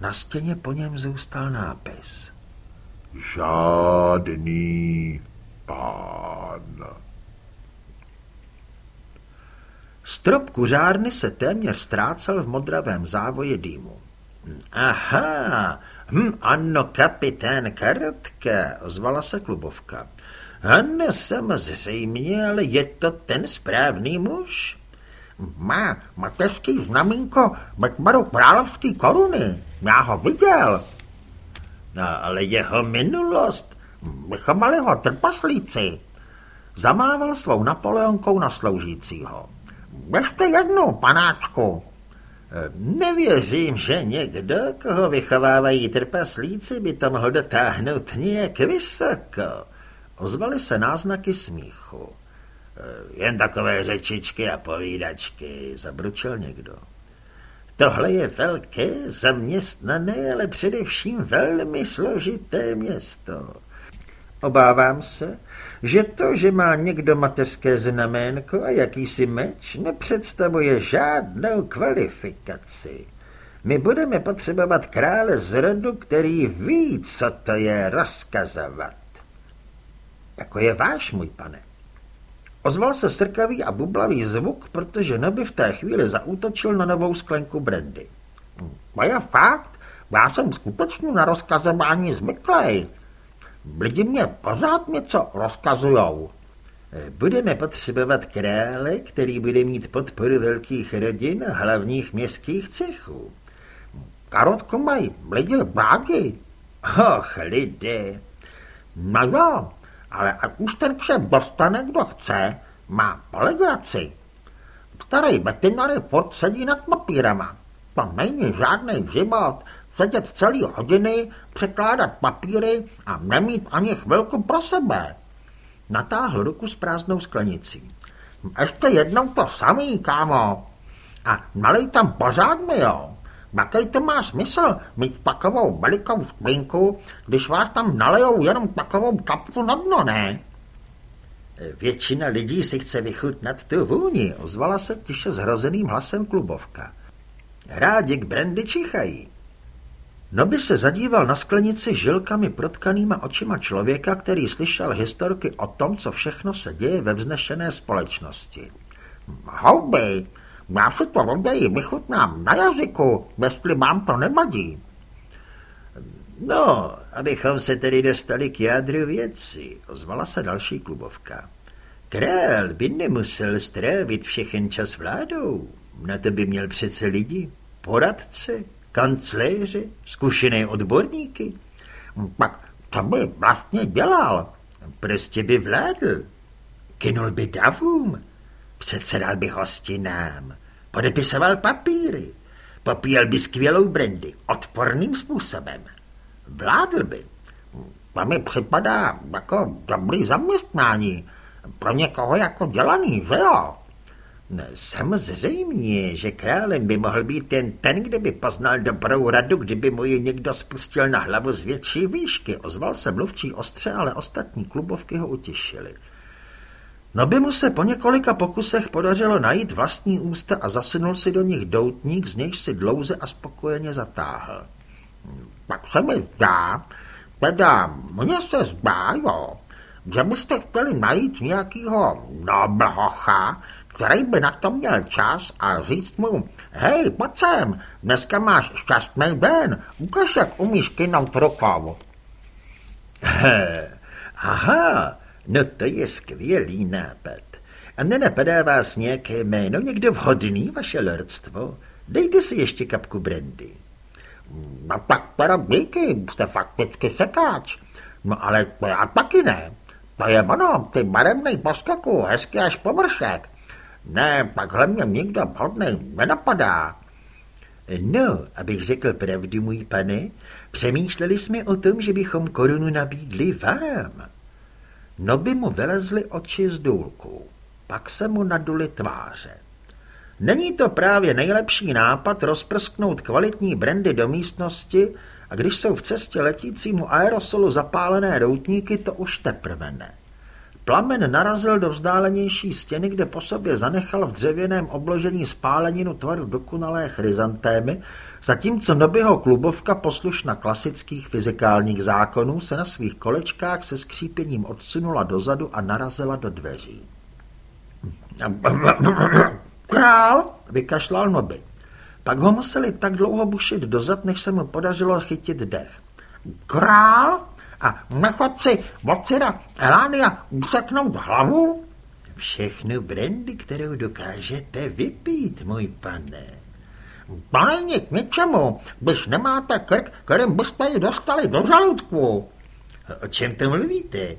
Speaker 1: Na stěně po něm zůstal nápis.
Speaker 2: Žádný pán.
Speaker 1: Strop kuřárny se téměř ztrácel v modravém závoji dýmu. Aha, hm, ano, kapitán Karotka, ozvala se klubovka. Ano, samozřejmě, ale je to ten správný muž?
Speaker 2: Má mateřský znamínko Bekbaru královský koruny. Já ho viděl.
Speaker 1: No, ale jeho minulost,
Speaker 2: vychovali ho trpaslíci.
Speaker 1: Zamával svou Napoleonkou na sloužícího.
Speaker 2: Běžte jednu, panáčku.
Speaker 1: Nevěřím, že někdo, koho vychovávají trpaslíci, by to mohl dotáhnout nějak vysoko. Ozvaly se náznaky smíchu. Jen takové řečičky a povídačky, zabručil někdo. Tohle je velké, zaměstnané, ale především velmi složité město. Obávám se, že to, že má někdo mateřské znaménko a jakýsi meč, nepředstavuje žádnou kvalifikaci. My budeme potřebovat krále z rodu, který ví, co to je rozkazovat. Jako je váš, můj pane. Ozval se srkavý a bublavý zvuk, protože Noby v té chvíli zaútočil na novou sklenku brandy.
Speaker 2: To je fakt, já jsem skutečně na rozkazování zvyklý. Lidi mě pořád něco rozkazujou.
Speaker 1: Budeme potřebovat krále, který bude mít podporu velkých rodin hlavních městských cechů.
Speaker 2: Karotku mají lidi rádi.
Speaker 1: Och, lidé.
Speaker 2: No jo, ale ať už ten kšep dostane, kdo chce, má polegraci. Starý veterinary furt sedí nad papírama. To není žádný život, sedět celý hodiny, překládat papíry a nemít ani chvilku pro sebe.
Speaker 1: Natáhl ruku s prázdnou sklenicí.
Speaker 2: Ještě jednou to samý, kámo. A nalej tam pořád mi, jo. Jaký to má smysl mít takovou velikou sklinku, když vás tam nalejou jenom takovou kapku na dno, ne?
Speaker 1: Většina lidí si chce vychutnat tu vůni, ozvala se tiše zhrozeným hlasem klubovka. Rádi k brandy čichají. Noby se zadíval na sklenici žilkami protkanýma očima člověka, který slyšel historky o tom, co všechno se děje ve vznešené společnosti.
Speaker 2: Houby, já si to raději vychutnám na jazyku, jestli vám to nevadí.
Speaker 1: No, abychom se tedy dostali k jádru věci, ozvala se další klubovka. Král by nemusel strávit všechen čas vládou. Na to by měl přece lidi, poradce, kancléře, zkušené odborníky.
Speaker 2: Pak co by vlastně dělal?
Speaker 1: Prostě by vládl. Kynul by davům, předsedal by hostinám, podepisoval papíry, popíjel by skvělou brandy odporným způsobem. Vládl by.
Speaker 2: To mi připadá jako dobrý zaměstnání. Pro někoho jako dělaný, že jo?
Speaker 1: No, samozřejmě, že králem by mohl být ten ten, kdo by poznal dobrou radu, kdyby mu ji někdo spustil na hlavu z větší výšky. Ozval se mluvčí ostře, ale ostatní klubovky ho utěšili. No by mu se po několika pokusech podařilo najít vlastní ústa a zasunul si do nich doutník, z nějž si dlouze a spokojeně zatáhl.
Speaker 2: Tak se mi zdá, teda mně se zdá, jo, že byste chtěli najít nějakého noblocha, který by na to měl čas a říct mu, hej, pojď sem, dneska máš šťastný den, ukaž, jak umíš kynout rukou.
Speaker 1: Aha, no to je skvělý nápad. A nenapadá vás nějaké jméno, někdo vhodný, vaše lordstvo? Dejte si ještě kapku brandy.
Speaker 2: No tak teda díky, jste fakticky sekáč. No ale to já taky ne. To je ono, ty barevný poskaku, hezky až površek. Ne, takhle mě nikdo vhodný nenapadá.
Speaker 1: No, abych řekl pravdu, můj pane, přemýšleli jsme o tom, že bychom korunu nabídli vám. No by mu vylezly oči z důlku, pak se mu naduli tváře. Není to právě nejlepší nápad rozprsknout kvalitní brandy do místnosti A když jsou v cestě letícímu aerosolu zapálené routníky, to už teprve ne. Plamen narazil do vzdálenější stěny, kde po sobě zanechal v dřevěném obložení spáleninu tvaru dokonalé chryzantémy, zatímco Nobyho klubovka poslušna klasických fyzikálních zákonů se na svých kolečkách se skřípěním odsunula dozadu a narazila do dveří. Král, vykašlal Noby. Pak ho museli tak dlouho bušit dozad, než se mu podařilo chytit dech. Král a nechat si od syra Elánia useknout hlavu? Všechno brandy, kterou dokážete vypít, můj pane. To není k ničemu, když nemáte krk, kterým byste ji dostali do žaludku. O čem to mluvíte?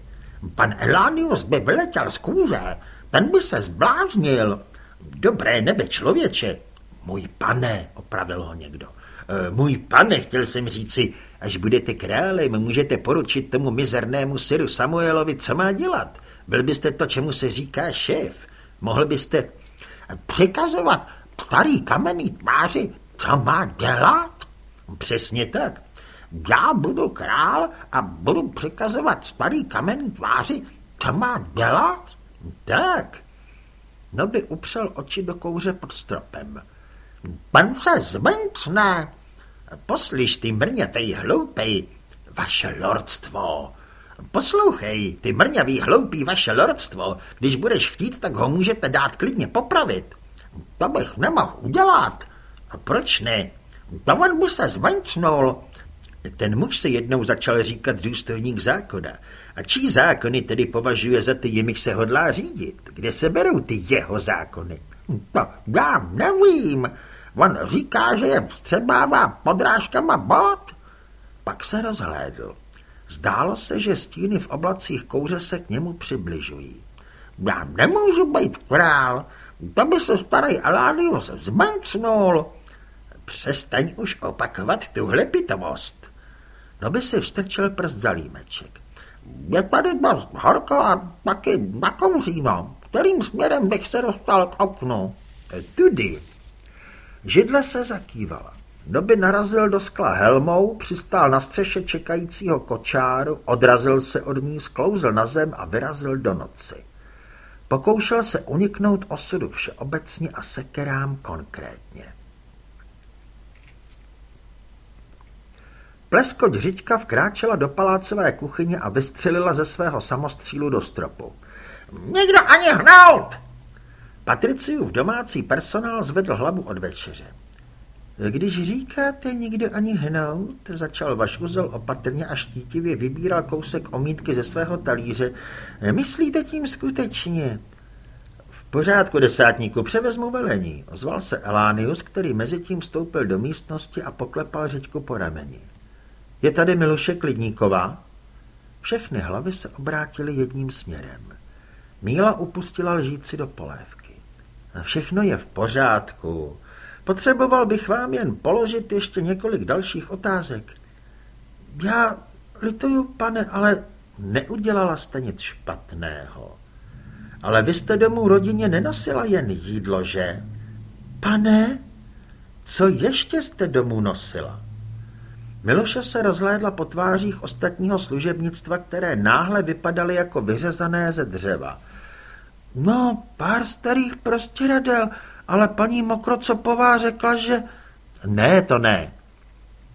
Speaker 1: Pan Elánius by vyletěl z kůže, ten by se zbláznil. Dobré nebe, člověče. Můj pane, opravil ho někdo. E, můj pane, chtěl jsem říci, až budete králem, můžete poručit tomu mizernému syru Samuelovi, co má dělat. Byl byste to, čemu se říká šéf. Mohl byste přikazovat starý kamenný tváři, co má dělat? Přesně tak. Já budu král a budu přikazovat starý kamenný tváři, co má dělat? Tak. Noby upřel oči do kouře pod stropem. Pan se zmencne. Poslyš, ty mrňatej hloupej, vaše lordstvo. Poslouchej, ty mrňavý hloupý vaše lordstvo, když budeš chtít, tak ho můžete dát klidně popravit. To bych nemohl udělat. A proč ne? To on by se zmencnul. Ten muž se jednou začal říkat důstojník zákona. A čí zákony tedy považuje za ty, jimich se hodlá řídit? Kde se berou ty jeho zákony? To já nevím. On říká, že je vstřebává podrážkama bod. Pak se rozhlédl. Zdálo se, že stíny v oblacích kouře se k němu přibližují. Já nemůžu být král, to by se starý Aládius zbancnul. Přestaň už opakovat tuhle pitomost. No by si vstrčil prst za límeček. Je tady dost horko a taky nakouříno. Kterým směrem bych se dostal k oknu? Tudy. Židle se zakývala. Doby narazil do skla helmou, přistál na střeše čekajícího kočáru, odrazil se od ní, sklouzl na zem a vyrazil do noci. Pokoušel se uniknout osudu všeobecně a sekerám konkrétně. Pleskoť Řiďka vkráčela do palácové kuchyně a vystřelila ze svého samostřílu do stropu. Nikdo ani hnout! Patriciův domácí personál zvedl hlavu od večeře. Když říkáte nikdo ani hnout, začal Vašuzel opatrně a štítivě vybíral kousek omítky ze svého talíře. Myslíte tím skutečně? V pořádku, desátníku, převezmu velení, ozval se Elánius, který mezi tím vstoupil do místnosti a poklepal řečku po rameni. Je tady Miluše Klidníková? Všechny hlavy se obrátily jedním směrem. Míla upustila lžíci do polévky. Všechno je v pořádku. Potřeboval bych vám jen položit ještě několik dalších otázek. Já lituju, pane, ale neudělala jste nic špatného. Ale vy jste domů rodině nenosila jen jídlo, že? Pane, co ještě jste domů nosila? Miloše se rozhlédla po tvářích ostatního služebnictva, které náhle vypadaly jako vyřezané ze dřeva. No, pár starých prostěradel, ale paní Mokrocopová řekla, že... Ne, to ne.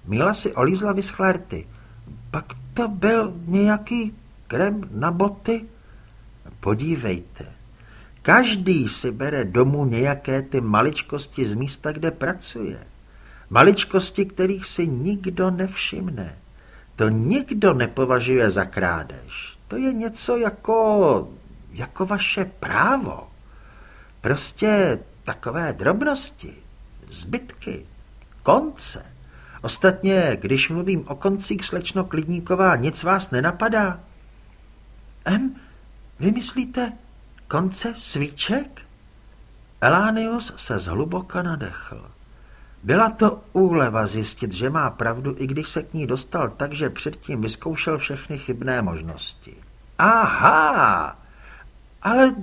Speaker 1: Míla si olízla vyschlé rty. Pak to byl nějaký krem na boty? Podívejte. Každý si bere domů nějaké ty maličkosti z místa, kde pracuje. Maličkosti, kterých si nikdo nevšimne. To nikdo nepovažuje za krádež. To je něco jako, jako vaše právo. Prostě takové drobnosti, zbytky, konce. Ostatně, když mluvím o koncích slečno Klidníková, nic vás nenapadá? Em, vy myslíte konce svíček? Elánius se zhluboka nadechl. Byla to úleva zjistit, že má pravdu, i když se k ní dostal tak, že předtím vyzkoušel všechny chybné možnosti. Aha, ale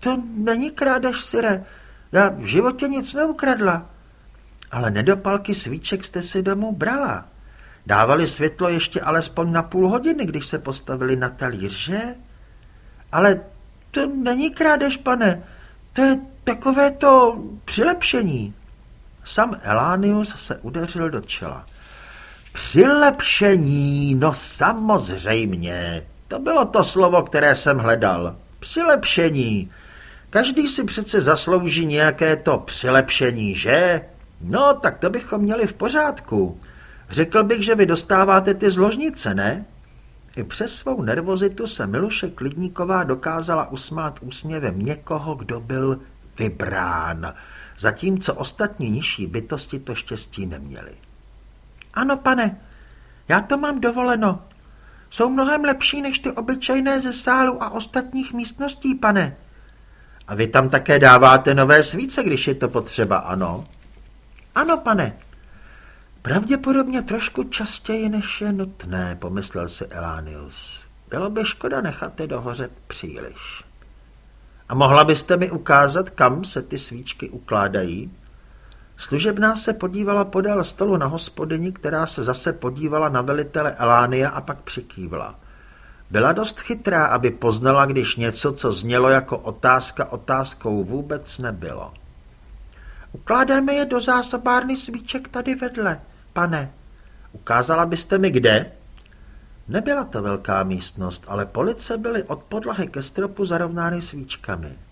Speaker 1: to není krádež, Sire. Já v životě nic neukradla. Ale nedopalky svíček jste si domů brala. Dávali světlo ještě alespoň na půl hodiny, když se postavili na talíř, že? Ale to není krádež, pane. To je takové to přilepšení. Sam Elánius se udeřil do čela. Přilepšení, no samozřejmě. To bylo to slovo, které jsem hledal. Přilepšení. Každý si přece zaslouží nějaké to přilepšení, že? No, tak to bychom měli v pořádku. Řekl bych, že vy dostáváte ty zložnice, ne? I přes svou nervozitu se Miluše Klidníková dokázala usmát úsměvem někoho, kdo byl vybrán, zatímco ostatní nižší bytosti to štěstí neměli. Ano, pane, já to mám dovoleno. Jsou mnohem lepší než ty obyčejné ze sálu a ostatních místností, pane. A vy tam také dáváte nové svíce, když je to potřeba, ano? Ano, pane. Pravděpodobně trošku častěji, než je nutné, pomyslel si Elánius. Bylo by škoda nechat je dohořet příliš. A mohla byste mi ukázat, kam se ty svíčky ukládají? Služebná se podívala podél stolu na hospodyni, která se zase podívala na velitele Elánia a pak přikývla. Byla dost chytrá, aby poznala, když něco, co znělo jako otázka otázkou, vůbec nebylo. Ukládáme je do zásobárny svíček tady vedle, pane. Ukázala byste mi kde? Nebyla to velká místnost, ale police byly od podlahy ke stropu zarovnány svíčkami.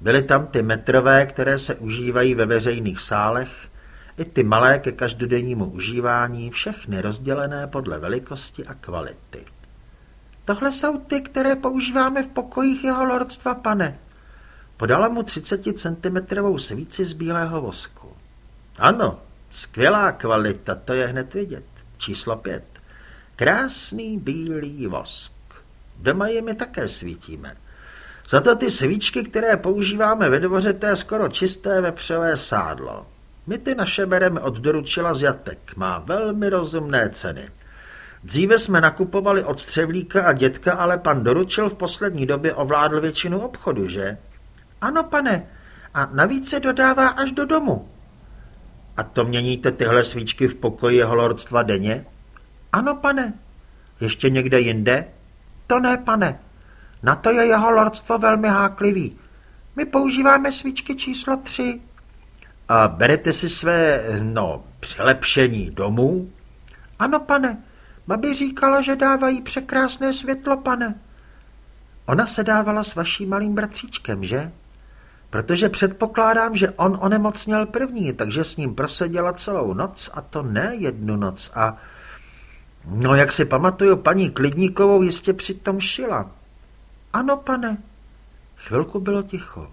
Speaker 1: Byly tam ty metrové, které se užívají ve veřejných sálech, i ty malé ke každodennímu užívání, všechny rozdělené podle velikosti a kvality. Tohle jsou ty, které používáme v pokojích jeho lordstva, pane. Podala mu 30 cm svíci z bílého vosku. Ano, skvělá kvalita, to je hned vidět. Číslo pět. Krásný bílý vosk. Doma jimi také svítíme. Za to ty svíčky, které používáme ve dvoře, to je skoro čisté vepřové sádlo. My ty naše bereme od doručila z jatek. Má velmi rozumné ceny. Dříve jsme nakupovali od střevlíka a dětka, ale pan doručil v poslední době ovládl většinu obchodu, že? Ano, pane. A navíc se dodává až do domu. A to měníte tyhle svíčky v pokoji jeho lordstva denně? Ano, pane. Ještě někde jinde? To ne, pane. Na to je jeho lordstvo velmi háklivý. My používáme svíčky číslo tři. A berete si své, no, přelepšení domů? Ano, pane. Babi říkala, že dávají překrásné světlo, pane. Ona se dávala s vaším malým bratříčkem, že? Protože předpokládám, že on onemocněl první, takže s ním proseděla celou noc a to ne jednu noc a... No, jak si pamatuju, paní Klidníkovou jistě přitom šila. Ano, pane. Chvilku bylo ticho.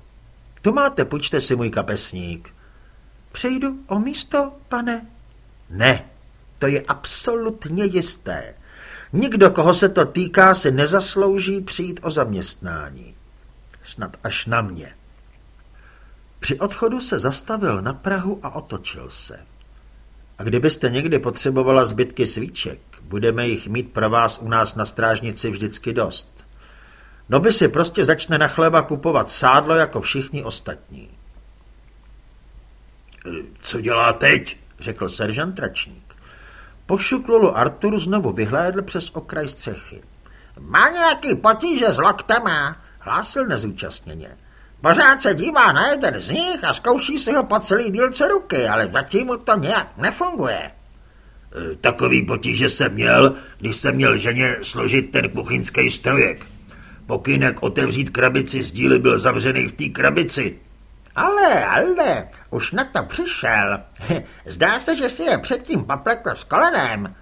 Speaker 1: Tu máte, půjčte si můj kapesník. Přejdu o místo, pane? Ne, to je absolutně jisté. Nikdo, koho se to týká, si nezaslouží přijít o zaměstnání. Snad až na mě. Při odchodu se zastavil na Prahu a otočil se. A kdybyste někdy potřebovala zbytky svíček, budeme jich mít pro vás u nás na strážnici vždycky dost. No by si prostě začne na chleba kupovat sádlo jako všichni ostatní.
Speaker 3: Co dělá teď? řekl seržant Tračník.
Speaker 1: Po šuklulu Artur znovu vyhlédl přes okraj střechy.
Speaker 2: Má nějaký potíže s loktema, hlásil nezúčastněně. Pořád se dívá na jeden z nich a zkouší si ho po celý dílce ruky, ale zatím mu to nějak nefunguje. E,
Speaker 3: takový potíže jsem měl, když jsem měl ženě složit ten kuchyňský strojek. Pokynek otevřít krabici z díly byl zavřený v té krabici.
Speaker 2: Ale, ale, už na to přišel. Zdá se, že si je předtím poplekl s kolenem.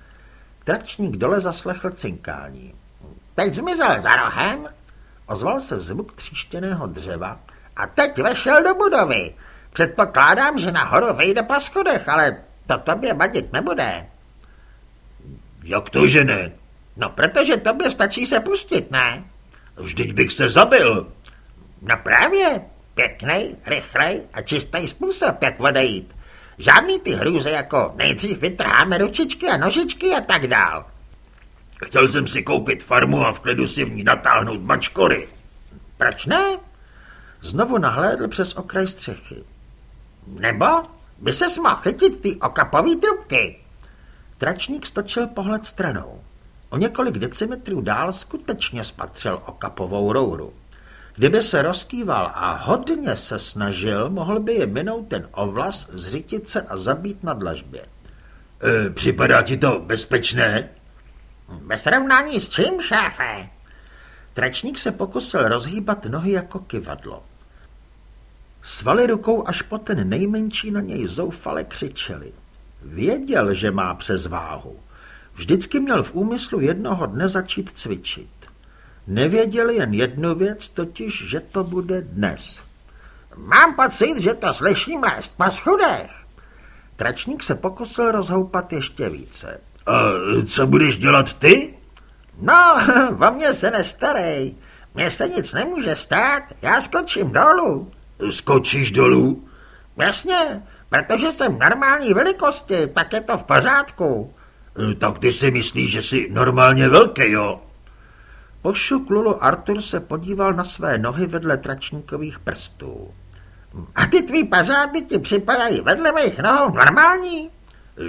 Speaker 1: Tračník dole zaslechl cinkání.
Speaker 2: Teď zmizel za rohem?
Speaker 1: Ozval se zvuk tříštěného dřeva.
Speaker 2: A teď vešel do budovy. Předpokládám, že nahoru vejde po schodech, ale to tobě vadit nebude.
Speaker 3: Jak to, že ne?
Speaker 2: No, protože tobě stačí se pustit, ne?
Speaker 3: Vždyť bych se zabil.
Speaker 2: No právě, pěkný, rychlej a čistý způsob, jak odejít. Žádný ty hrůze jako nejdřív vytrháme ručičky a nožičky a tak dál.
Speaker 3: Chtěl jsem si koupit farmu a v klidu si v ní natáhnout mačkory.
Speaker 2: Proč ne?
Speaker 1: Znovu nahlédl přes okraj střechy.
Speaker 2: Nebo by se mohl chytit ty okapový trubky.
Speaker 1: Tračník stočil pohled stranou. O několik decimetrů dál skutečně spatřil okapovou rouru. Kdyby se rozkýval a hodně se snažil, mohl by je minout ten ovlas, zřitit se a zabít na dlažbě.
Speaker 3: E, připadá ti to bezpečné?
Speaker 2: Bez srovnání s čím, šéfe?
Speaker 1: Tračník se pokusil rozhýbat nohy jako kivadlo. Svaly rukou až po ten nejmenší na něj zoufale křičeli. Věděl, že má přes váhu. Vždycky měl v úmyslu jednoho dne začít cvičit. Nevěděl jen jednu věc, totiž, že to bude dnes.
Speaker 2: Mám pocit, že to slyším lézt po schudech.
Speaker 1: Tračník se pokusil rozhoupat ještě více.
Speaker 3: A co budeš dělat ty?
Speaker 2: No, o mě se nestarej. Mně se nic nemůže stát, já skočím dolů.
Speaker 3: Skočíš dolů?
Speaker 2: Jasně, protože jsem normální velikosti, pak je to v pořádku.
Speaker 3: Tak ty si myslíš, že jsi normálně velký, jo?
Speaker 1: Po šuklulu Artur se podíval na své nohy vedle tračníkových prstů.
Speaker 2: A ty tvý pařády ti připadají vedle mých nohou normální?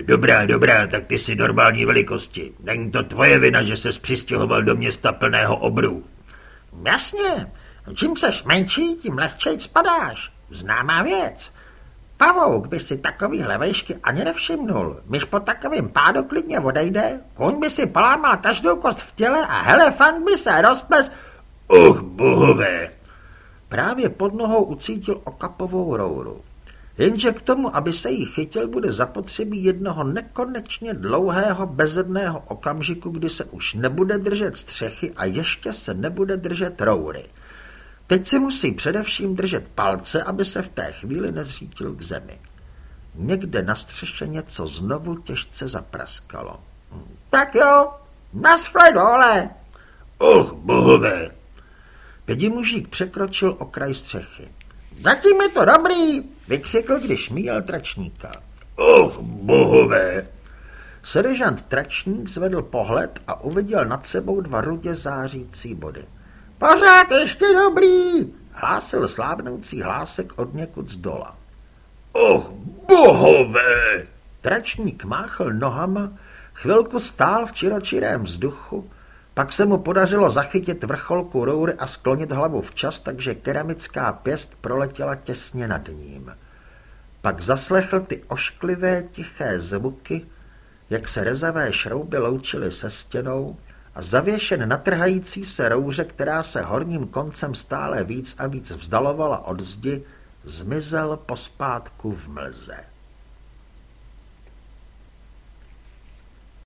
Speaker 3: Dobrá, dobrá, tak ty jsi normální velikosti. Není to tvoje vina, že se přistěhoval do města plného obrů.
Speaker 2: Jasně, čím seš menší, tím lehčej spadáš. Známá věc. Pavouk by si takovýhle vejšky ani nevšimnul. Myš po takovým pádu klidně odejde, koň by si polámal každou kost v těle a elefant by se rozples...
Speaker 3: Och, bohové!
Speaker 1: Právě pod nohou ucítil okapovou rouru. Jenže k tomu, aby se jí chytil, bude zapotřebí jednoho nekonečně dlouhého bezedného okamžiku, kdy se už nebude držet střechy a ještě se nebude držet roury. Teď si musí především držet palce, aby se v té chvíli nezřítil k zemi. Někde na střeše něco znovu těžce zapraskalo.
Speaker 2: Tak jo, naschle dole.
Speaker 3: Och, bohové.
Speaker 1: Pedimužík překročil okraj střechy.
Speaker 2: Zatím je to dobrý,
Speaker 1: vykřikl, když míjel tračníka.
Speaker 3: Och, bohové.
Speaker 1: Seržant tračník zvedl pohled a uviděl nad sebou dva rudě zářící body.
Speaker 2: Pořád ještě dobrý,
Speaker 1: hlásil slábnoucí hlásek od někud z dola.
Speaker 3: Och, bohové!
Speaker 1: Tračník máchl nohama, chvilku stál v čiročirém vzduchu, pak se mu podařilo zachytit vrcholku roury a sklonit hlavu včas, takže keramická pěst proletěla těsně nad ním. Pak zaslechl ty ošklivé, tiché zvuky, jak se rezavé šrouby loučily se stěnou a zavěšen na trhající se rouře, která se horním koncem stále víc a víc vzdalovala od zdi, zmizel pospátku v mlze.